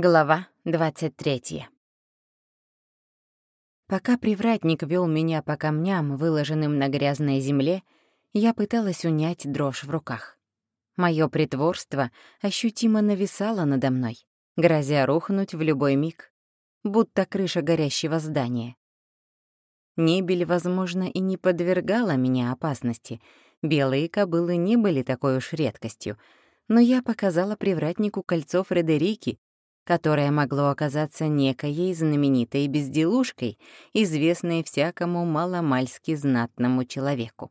Глава 23. Пока привратник вел меня по камням, выложенным на грязной земле, я пыталась унять дрожь в руках. Моё притворство ощутимо нависало надо мной, грозя рухнуть в любой миг, будто крыша горящего здания. Небель, возможно, и не подвергала меня опасности. Белые кобылы не были такой уж редкостью, но я показала привратнику кольцо Фредерики, которое могло оказаться некоей знаменитой безделушкой, известной всякому маломальски знатному человеку.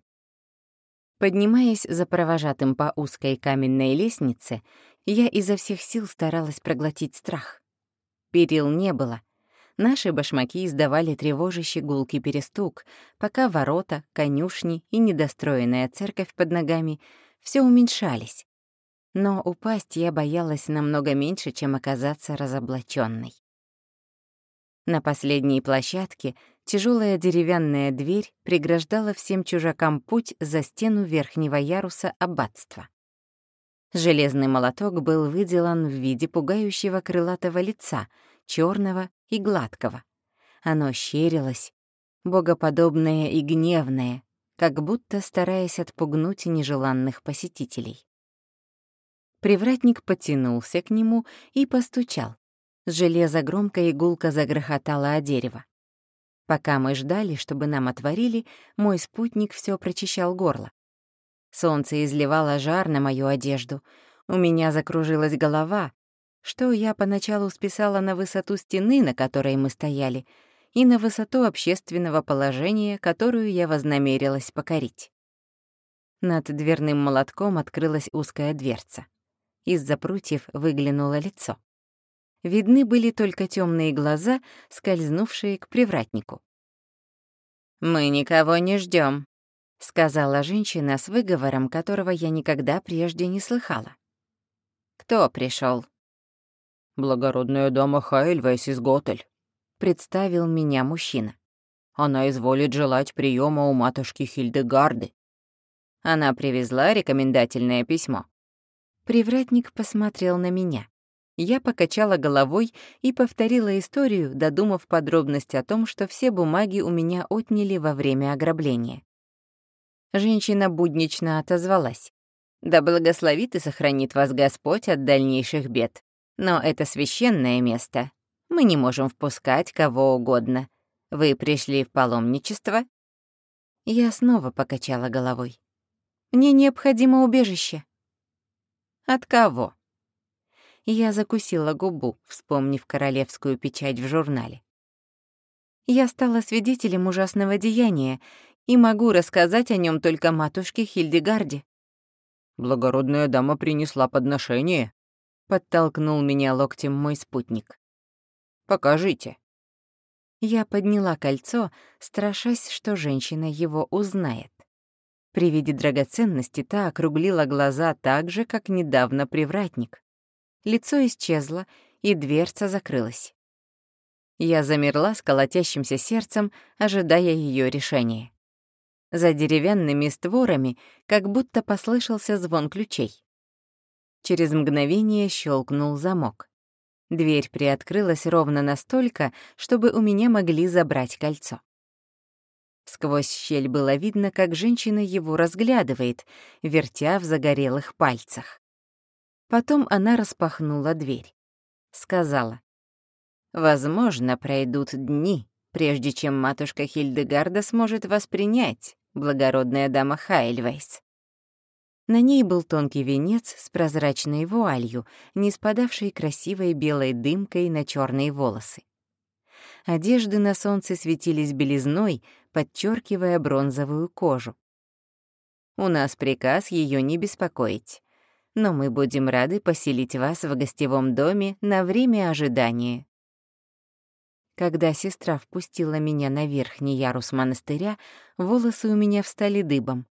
Поднимаясь за провожатым по узкой каменной лестнице, я изо всех сил старалась проглотить страх. Перил не было. Наши башмаки издавали тревожащий гулкий перестук, пока ворота, конюшни и недостроенная церковь под ногами все уменьшались, но упасть я боялась намного меньше, чем оказаться разоблаченной. На последней площадке тяжелая деревянная дверь преграждала всем чужакам путь за стену верхнего яруса аббатства. Железный молоток был выделан в виде пугающего крылатого лица, черного и гладкого. Оно щерилось, богоподобное и гневное, как будто стараясь отпугнуть нежеланных посетителей. Привратник потянулся к нему и постучал. Железо громко и гулко загрохотало о дерево. Пока мы ждали, чтобы нам отворили, мой спутник все прочищал горло. Солнце изливало жар на мою одежду. У меня закружилась голова, что я поначалу списала на высоту стены, на которой мы стояли, и на высоту общественного положения, которую я вознамерилась покорить. Над дверным молотком открылась узкая дверца. Из-за прутьев выглянуло лицо. Видны были только темные глаза, скользнувшие к привратнику. «Мы никого не ждем, сказала женщина с выговором, которого я никогда прежде не слыхала. «Кто пришел? «Благородная дама Хайльвейс из Готель», — представил меня мужчина. «Она изволит желать приема у матушки Хильдегарды». Она привезла рекомендательное письмо. Привратник посмотрел на меня. Я покачала головой и повторила историю, додумав подробность о том, что все бумаги у меня отняли во время ограбления. Женщина буднично отозвалась. «Да благословит и сохранит вас Господь от дальнейших бед. Но это священное место. Мы не можем впускать кого угодно. Вы пришли в паломничество?» Я снова покачала головой. «Мне необходимо убежище». От кого? Я закусила губу, вспомнив королевскую печать в журнале. Я стала свидетелем ужасного деяния и могу рассказать о нем только матушке Хильдегарде. «Благородная дама принесла подношение», — подтолкнул меня локтем мой спутник. «Покажите». Я подняла кольцо, страшась, что женщина его узнает. При виде драгоценности та округлила глаза так же, как недавно привратник. Лицо исчезло, и дверца закрылась. Я замерла с колотящимся сердцем, ожидая ее решения. За деревянными створами как будто послышался звон ключей. Через мгновение щелкнул замок. Дверь приоткрылась ровно настолько, чтобы у меня могли забрать кольцо. Сквозь щель было видно, как женщина его разглядывает, вертя в загорелых пальцах. Потом она распахнула дверь. Сказала, «Возможно, пройдут дни, прежде чем матушка Хильдегарда сможет вас принять, благородная дама Хайльвейс». На ней был тонкий венец с прозрачной вуалью, ниспадавшей красивой белой дымкой на черные волосы. Одежды на солнце светились белизной, подчеркивая бронзовую кожу. У нас приказ ее не беспокоить, но мы будем рады поселить вас в гостевом доме на время ожидания. Когда сестра впустила меня на верхний ярус монастыря, волосы у меня встали дыбом.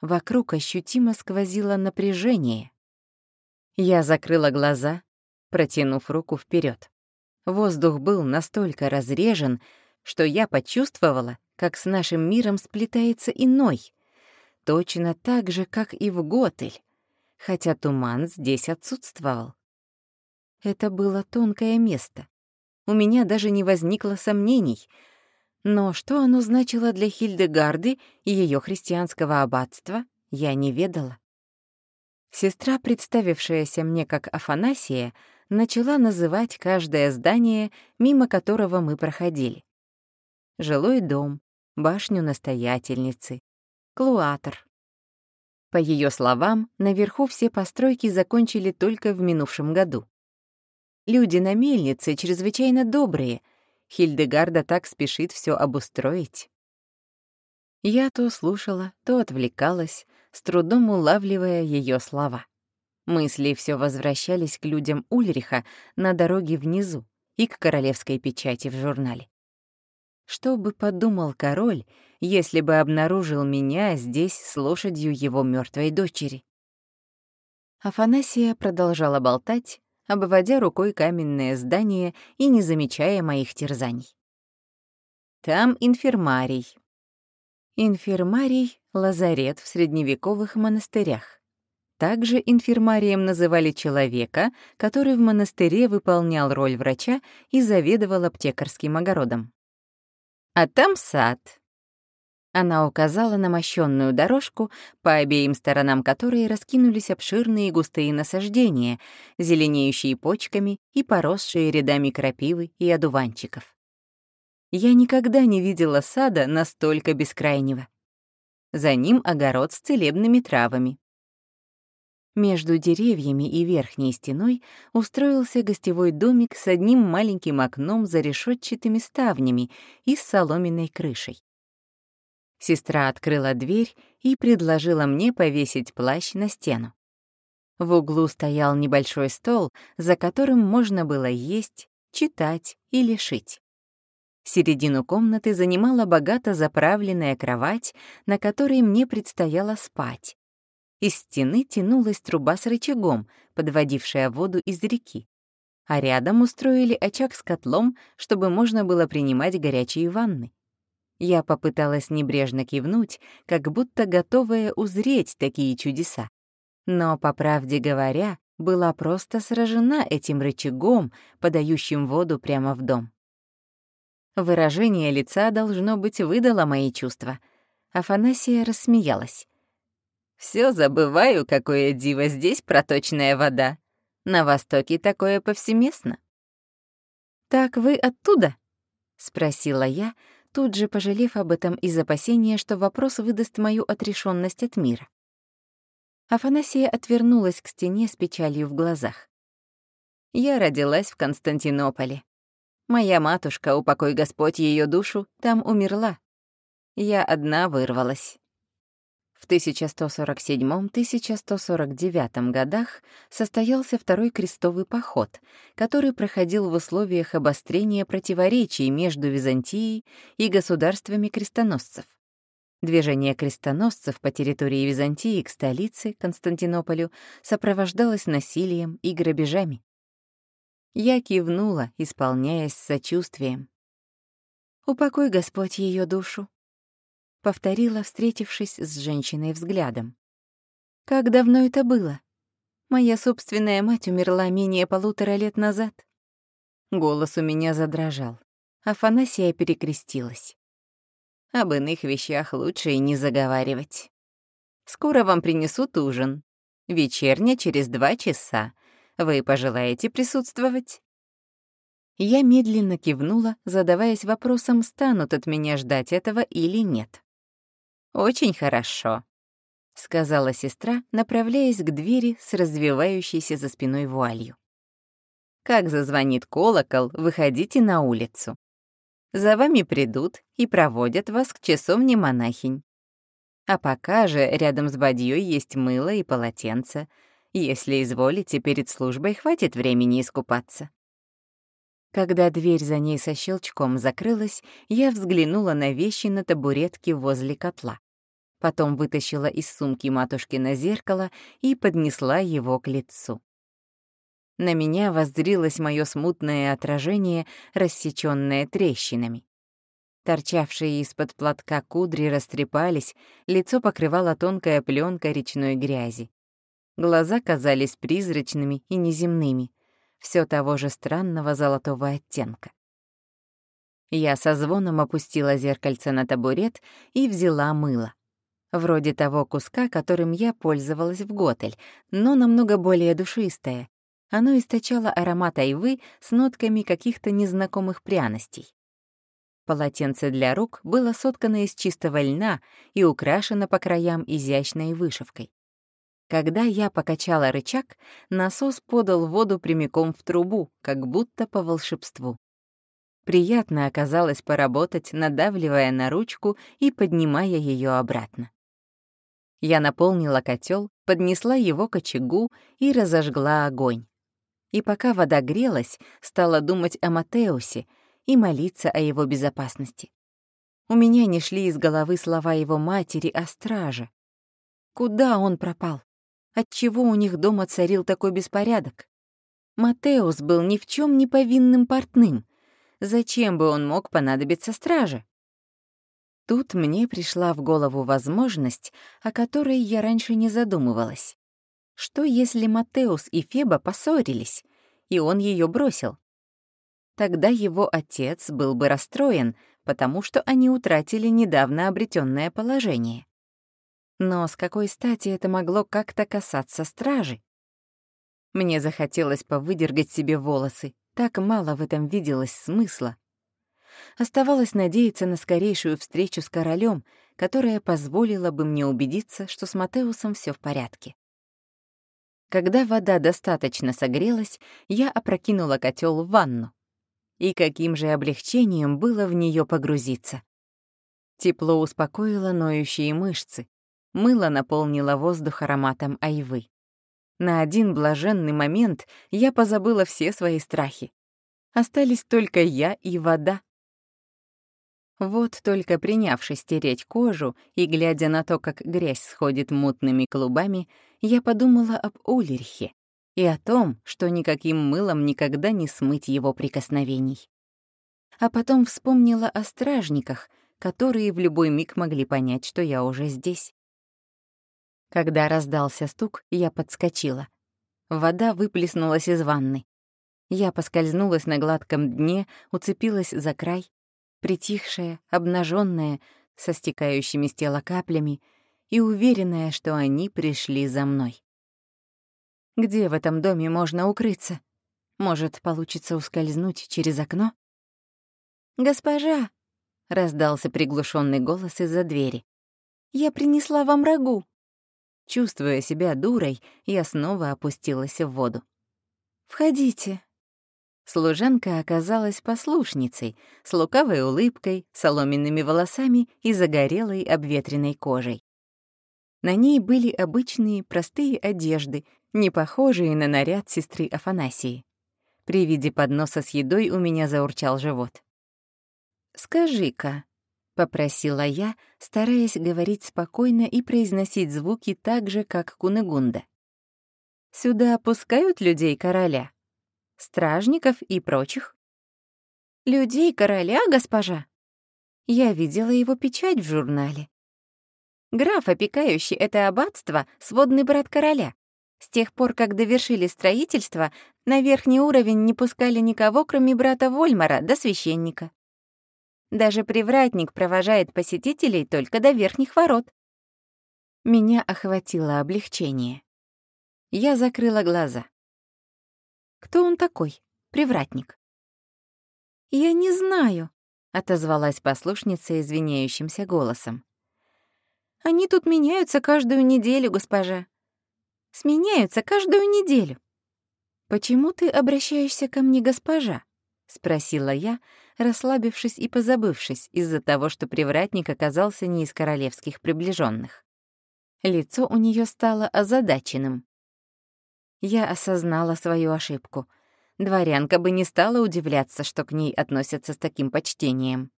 Вокруг ощутимо сквозило напряжение. Я закрыла глаза, протянув руку вперед. Воздух был настолько разрежен, что я почувствовала, как с нашим миром сплетается иной, точно так же, как и в Готель, хотя туман здесь отсутствовал. Это было тонкое место. У меня даже не возникло сомнений. Но что оно значило для Хильдегарды и ее христианского аббатства, я не ведала. Сестра, представившаяся мне как Афанасия, начала называть каждое здание, мимо которого мы проходили. Жилой дом, башню настоятельницы, клуатор. По ее словам, наверху все постройки закончили только в минувшем году. Люди на мельнице чрезвычайно добрые. Хильдегарда так спешит все обустроить. Я то слушала, то отвлекалась, с трудом улавливая ее слова. Мысли все возвращались к людям Ульриха на дороге внизу и к королевской печати в журнале. Что бы подумал король, если бы обнаружил меня здесь с лошадью его мертвой дочери? Афанасия продолжала болтать, обводя рукой каменное здание и не замечая моих терзаний. Там инфермарий. Инфермарий — лазарет в средневековых монастырях. Также инфермарием называли человека, который в монастыре выполнял роль врача и заведовал аптекарским огородом. А там сад. Она указала на мощенную дорожку, по обеим сторонам которой раскинулись обширные густые насаждения, зеленеющие почками и поросшие рядами крапивы и одуванчиков. Я никогда не видела сада настолько бескрайнего. За ним огород с целебными травами. Между деревьями и верхней стеной устроился гостевой домик с одним маленьким окном за решетчатыми ставнями и с соломенной крышей. Сестра открыла дверь и предложила мне повесить плащ на стену. В углу стоял небольшой стол, за которым можно было есть, читать или шить. Середину комнаты занимала богато заправленная кровать, на которой мне предстояло спать. Из стены тянулась труба с рычагом, подводившая воду из реки. А рядом устроили очаг с котлом, чтобы можно было принимать горячие ванны. Я попыталась небрежно кивнуть, как будто готовая узреть такие чудеса. Но, по правде говоря, была просто сражена этим рычагом, подающим воду прямо в дом. Выражение лица, должно быть, выдало мои чувства. Афанасия рассмеялась. Все забываю, какое диво здесь проточная вода. На Востоке такое повсеместно. «Так вы оттуда?» — спросила я, тут же пожалев об этом из опасения, что вопрос выдаст мою отрешенность от мира. Афанасия отвернулась к стене с печалью в глазах. «Я родилась в Константинополе. Моя матушка, упокой Господь ее душу, там умерла. Я одна вырвалась. В 1147-1149 годах состоялся Второй крестовый поход, который проходил в условиях обострения противоречий между Византией и государствами крестоносцев. Движение крестоносцев по территории Византии к столице, Константинополю, сопровождалось насилием и грабежами. Я кивнула, исполняясь сочувствием. «Упокой Господь ее душу», повторила, встретившись с женщиной взглядом. «Как давно это было? Моя собственная мать умерла менее полутора лет назад». Голос у меня задрожал. Афанасия перекрестилась. Об иных вещах лучше и не заговаривать. Скоро вам принесут ужин. Вечерня через два часа. Вы пожелаете присутствовать?» Я медленно кивнула, задаваясь вопросом, станут от меня ждать этого или нет. «Очень хорошо», — сказала сестра, направляясь к двери с развивающейся за спиной вуалью. «Как зазвонит колокол, выходите на улицу. За вами придут и проводят вас к часовне монахинь. А пока же рядом с бадьей есть мыло и полотенце. Если изволите, перед службой хватит времени искупаться». Когда дверь за ней со щелчком закрылась, я взглянула на вещи на табуретке возле котла. Потом вытащила из сумки матушки на зеркало и поднесла его к лицу. На меня воззрилось мое смутное отражение, рассечённое трещинами. Торчавшие из-под платка кудри растрепались, лицо покрывала тонкая пленка речной грязи. Глаза казались призрачными и неземными. все того же странного золотого оттенка. Я со звоном опустила зеркальце на табурет и взяла мыло. Вроде того куска, которым я пользовалась в Готель, но намного более душистое. Оно источало аромат айвы с нотками каких-то незнакомых пряностей. Полотенце для рук было соткано из чистого льна и украшено по краям изящной вышивкой. Когда я покачала рычаг, насос подал воду прямиком в трубу, как будто по волшебству. Приятно оказалось поработать, надавливая на ручку и поднимая ее обратно. Я наполнила котел, поднесла его к очагу и разожгла огонь. И пока вода грелась, стала думать о Матеусе и молиться о его безопасности. У меня не шли из головы слова его матери о страже. Куда он пропал? Отчего у них дома царил такой беспорядок? Матеус был ни в чем не повинным портным. Зачем бы он мог понадобиться страже? Тут мне пришла в голову возможность, о которой я раньше не задумывалась. Что если Матеус и Феба поссорились, и он ее бросил? Тогда его отец был бы расстроен, потому что они утратили недавно обретенное положение. Но с какой стати это могло как-то касаться стражи? Мне захотелось повыдергать себе волосы, так мало в этом виделось смысла. Оставалось надеяться на скорейшую встречу с королем, которая позволила бы мне убедиться, что с Матеусом все в порядке. Когда вода достаточно согрелась, я опрокинула котел в ванну. И каким же облегчением было в нее погрузиться. Тепло успокоило ноющие мышцы, мыло наполнило воздух ароматом айвы. На один блаженный момент я позабыла все свои страхи. Остались только я и вода. Вот только принявшись тереть кожу и глядя на то, как грязь сходит мутными клубами, я подумала об Ульрихе, и о том, что никаким мылом никогда не смыть его прикосновений. А потом вспомнила о стражниках, которые в любой миг могли понять, что я уже здесь. Когда раздался стук, я подскочила. Вода выплеснулась из ванны. Я поскользнулась на гладком дне, уцепилась за край, притихшая, обнаженная, со стекающими с тела каплями и уверенная, что они пришли за мной. Где в этом доме можно укрыться? Может, получится ускользнуть через окно? «Госпожа!» — раздался приглушенный голос из-за двери. «Я принесла вам рагу!» Чувствуя себя дурой, я снова опустилась в воду. «Входите!» Служанка оказалась послушницей, с лукавой улыбкой, соломенными волосами и загорелой обветренной кожей. На ней были обычные простые одежды, не похожие на наряд сестры Афанасии. При виде подноса с едой у меня заурчал живот. «Скажи-ка», — попросила я, стараясь говорить спокойно и произносить звуки так же, как Кунегунда. «Сюда опускают людей короля? Стражников и прочих?» «Людей короля, госпожа?» Я видела его печать в журнале. Граф, опекающий это аббатство, сводный брат короля. С тех пор, как довершили строительство, на верхний уровень не пускали никого, кроме брата Вольмара до священника. Даже привратник провожает посетителей только до верхних ворот. Меня охватило облегчение. Я закрыла глаза. Кто он такой, привратник? «Я не знаю», — отозвалась послушница извиняющимся голосом. Они тут меняются каждую неделю, госпожа. Сменяются каждую неделю. Почему ты обращаешься ко мне, госпожа? спросила я, расслабившись и позабывшись из-за того, что привратник оказался не из королевских приближенных. Лицо у нее стало озадаченным. Я осознала свою ошибку. Дворянка бы не стала удивляться, что к ней относятся с таким почтением.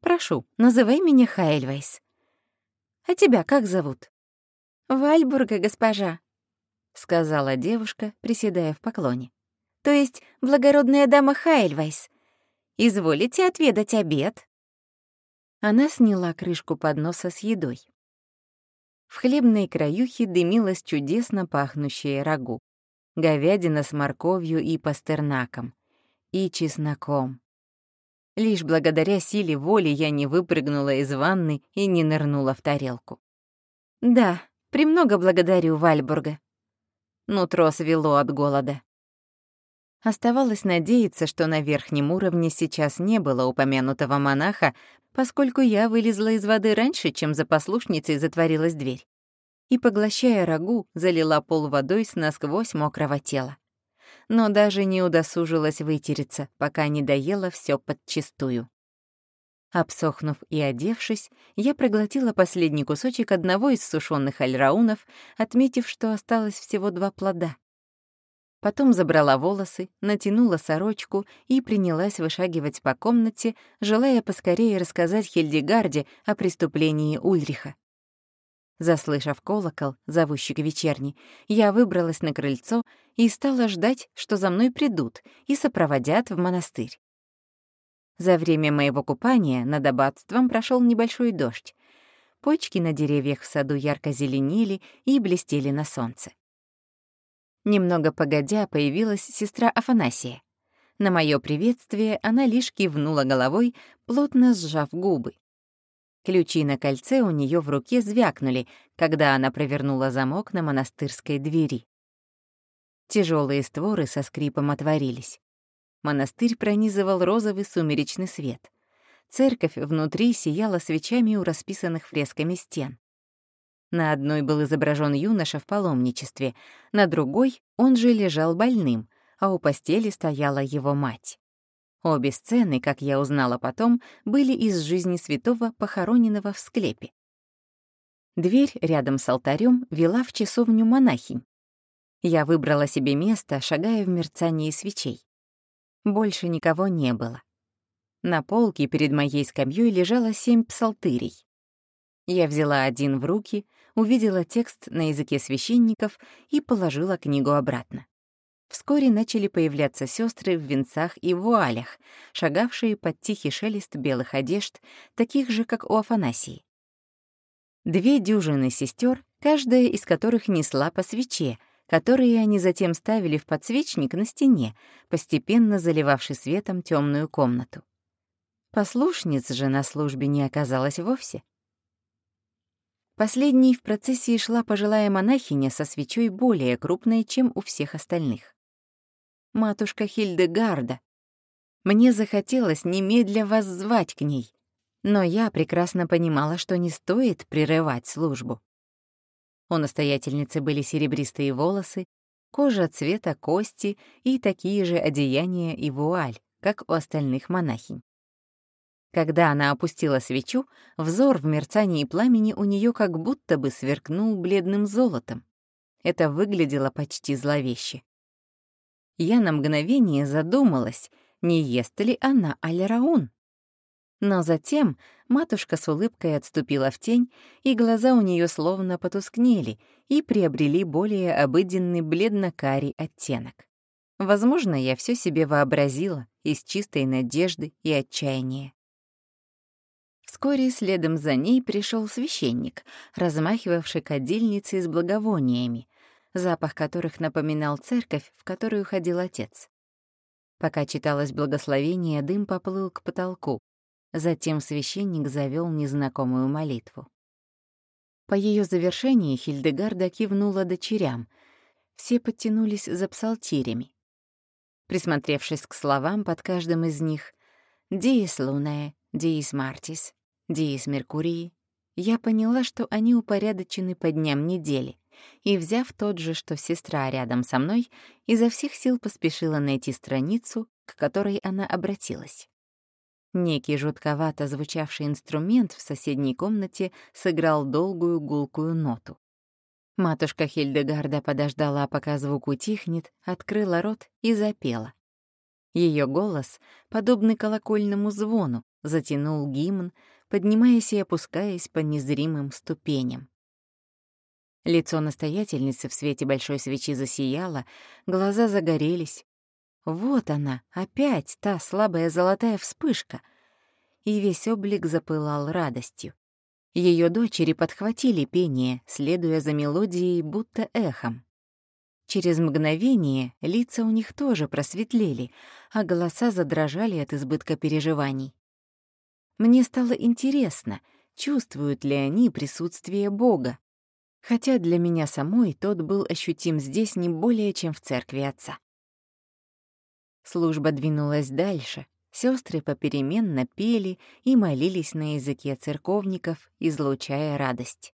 «Прошу, называй меня Хайльвейс», а тебя как зовут?» «Вальбурга, госпожа», — сказала девушка, приседая в поклоне. «То есть благородная дама Хайльвейс. Изволите отведать обед?» Она сняла крышку подноса с едой. В хлебной краюхе дымилось чудесно пахнущее рагу. говядина с морковью и пастернаком, и чесноком. Лишь благодаря силе воли я не выпрыгнула из ванны и не нырнула в тарелку. Да, премного благодарю Вальбурга. Нутро свело от голода. Оставалось надеяться, что на верхнем уровне сейчас не было упомянутого монаха, поскольку я вылезла из воды раньше, чем за послушницей затворилась дверь. И, поглощая рагу, залила пол водой с насквозь мокрого тела. Но даже не удосужилась вытереться, пока не доела все подчистую. Обсохнув и одевшись, я проглотила последний кусочек одного из сушёных альраунов, отметив, что осталось всего два плода. Потом забрала волосы, натянула сорочку и принялась вышагивать по комнате, желая поскорее рассказать Хильдегарде о преступлении Ульриха. Заслышав колокол, зовущий к вечерне, я выбралась на крыльцо и стала ждать, что за мной придут и сопроводят в монастырь. За время моего купания над аббатством прошел небольшой дождь. Почки на деревьях в саду ярко зеленели и блестели на солнце. Немного погодя появилась сестра Афанасия. На мое приветствие она лишь кивнула головой, плотно сжав губы. Ключи на кольце у нее в руке звякнули, когда она провернула замок на монастырской двери. Тяжелые створы со скрипом отворились. Монастырь пронизывал розовый сумеречный свет. Церковь внутри сияла свечами у расписанных фресками стен. На одной был изображен юноша в паломничестве, на другой он же лежал больным, а у постели стояла его мать. Обе сцены, как я узнала потом, были из жизни святого, похороненного в склепе. Дверь рядом с алтарем вела в часовню монахинь. Я выбрала себе место, шагая в мерцании свечей. Больше никого не было. На полке перед моей скамьей лежало семь псалтырей. Я взяла один в руки, увидела текст на языке священников и положила книгу обратно. Вскоре начали появляться сестры в венцах и вуалях, шагавшие под тихий шелест белых одежд, таких же, как у Афанасии. Две дюжины сестер, каждая из которых несла по свече, которые они затем ставили в подсвечник на стене, постепенно заливавший светом темную комнату. Послушниц же на службе не оказалось вовсе. Последней в процессии шла пожилая монахиня со свечой более крупной, чем у всех остальных. Матушка Хильдегарда. Мне захотелось немедля вас звать к ней, но я прекрасно понимала, что не стоит прерывать службу. У настоятельницы были серебристые волосы, кожа цвета кости и такие же одеяния и вуаль, как у остальных монахинь. Когда она опустила свечу, взор в мерцании пламени у нее как будто бы сверкнул бледным золотом. Это выглядело почти зловеще. Я на мгновение задумалась, не ест ли она алираун. Но затем матушка с улыбкой отступила в тень, и глаза у нее словно потускнели и приобрели более обыденный бледно-карий оттенок. Возможно, я все себе вообразила из чистой надежды и отчаяния. Вскоре следом за ней пришел священник, размахивавший кадильницей с благовониями, запах которых напоминал церковь, в которую ходил отец. Пока читалось благословение, дым поплыл к потолку. Затем священник завел незнакомую молитву. По ее завершении Хильдегарда кивнула дочерям. Все подтянулись за псалтирями. Присмотревшись к словам под каждым из них «Диес луне», «Диес мартис», Диис Меркурии, я поняла, что они упорядочены по дням недели, и, взяв тот же, что сестра рядом со мной, изо всех сил поспешила найти страницу, к которой она обратилась. Некий жутковато звучавший инструмент в соседней комнате сыграл долгую гулкую ноту. Матушка Хильдегарда подождала, пока звук утихнет, открыла рот и запела. Ее голос, подобный колокольному звону, затянул гимн, поднимаясь и опускаясь по незримым ступеням. Лицо настоятельницы в свете большой свечи засияло, глаза загорелись. Вот она, опять та слабая золотая вспышка. И весь облик запылал радостью. Ее дочери подхватили пение, следуя за мелодией, будто эхом. Через мгновение лица у них тоже просветлели, а голоса задрожали от избытка переживаний. Мне стало интересно, чувствуют ли они присутствие Бога, хотя для меня самой тот был ощутим здесь не более, чем в церкви отца. Служба двинулась дальше, сестры попеременно пели и молились на языке церковников, излучая радость.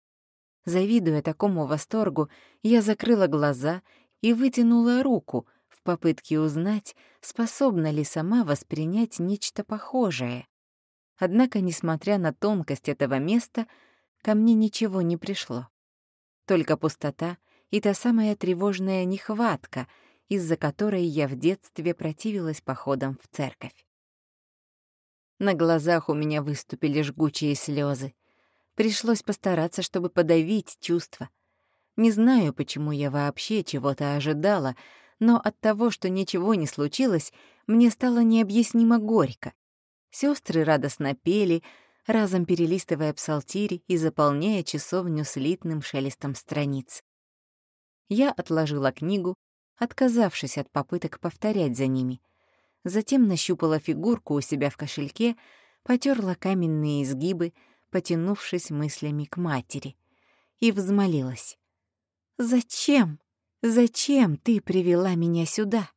Завидуя такому восторгу, я закрыла глаза и вытянула руку в попытке узнать, способна ли сама воспринять нечто похожее. Однако, несмотря на тонкость этого места, ко мне ничего не пришло. Только пустота и та самая тревожная нехватка, из-за которой я в детстве противилась походам в церковь. На глазах у меня выступили жгучие слезы. Пришлось постараться, чтобы подавить чувства. Не знаю, почему я вообще чего-то ожидала, но от того, что ничего не случилось, мне стало необъяснимо горько. Сестры радостно пели, разом перелистывая псалтири и заполняя часовню слитным шелестом страниц. Я отложила книгу, отказавшись от попыток повторять за ними. Затем нащупала фигурку у себя в кошельке, потерла каменные изгибы, потянувшись мыслями к матери, и взмолилась. «Зачем? Зачем ты привела меня сюда?»